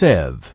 sieve